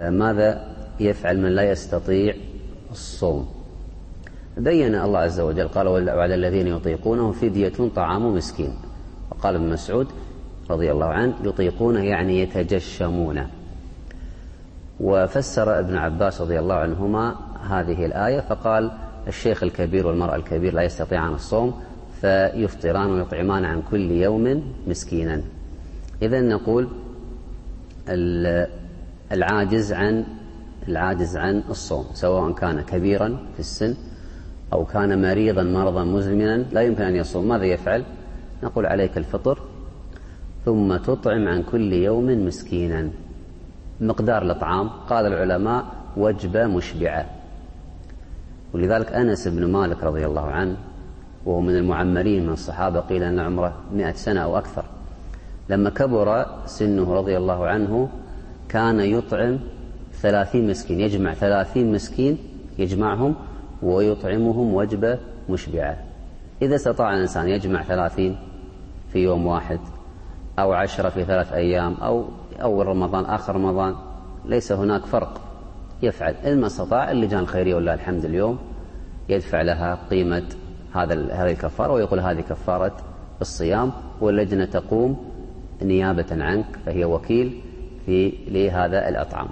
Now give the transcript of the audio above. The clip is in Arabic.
ماذا يفعل من لا يستطيع الصوم؟ بين الله عز وجل قال وعلى الذين يطيقونه فدية طعام مسكين وقال ابن مسعود رضي الله عنه يطيقونه يعني يتجشمون وفسر ابن عباس رضي الله عنهما هذه الآية فقال الشيخ الكبير والمرأة الكبير لا يستطيعان الصوم فيفطران ويطعمان عن كل يوم مسكينا إذا نقول العاجز عن العاجز عن الصوم سواء كان كبيرا في السن أو كان مريضا مرضا مزمنا لا يمكن أن يصوم. ماذا يفعل؟ نقول عليك الفطر ثم تطعم عن كل يوم مسكينا. مقدار الإطعام قال العلماء وجبة مشبعة. ولذلك أنس بن مالك رضي الله عنه وهو من المعمرين من الصحابة قيل أن عمره مئة سنة أو أكثر. لما كبر سنه رضي الله عنه كان يطعم ثلاثين مسكين يجمع ثلاثين مسكين يجمعهم ويطعمهم وجبة مشبعة. إذا استطاع الإنسان يجمع ثلاثين في يوم واحد أو عشرة في ثلاث أيام أو أول رمضان آخر رمضان ليس هناك فرق. يفعل. إن ما استطاع اللجان الخيرية والله الحمد اليوم يدفع لها قيمة هذا هذه الكفارة ويقول هذه كفارة الصيام واللجنة تقوم نيابة عنك فهي وكيل لهذا الأطعام.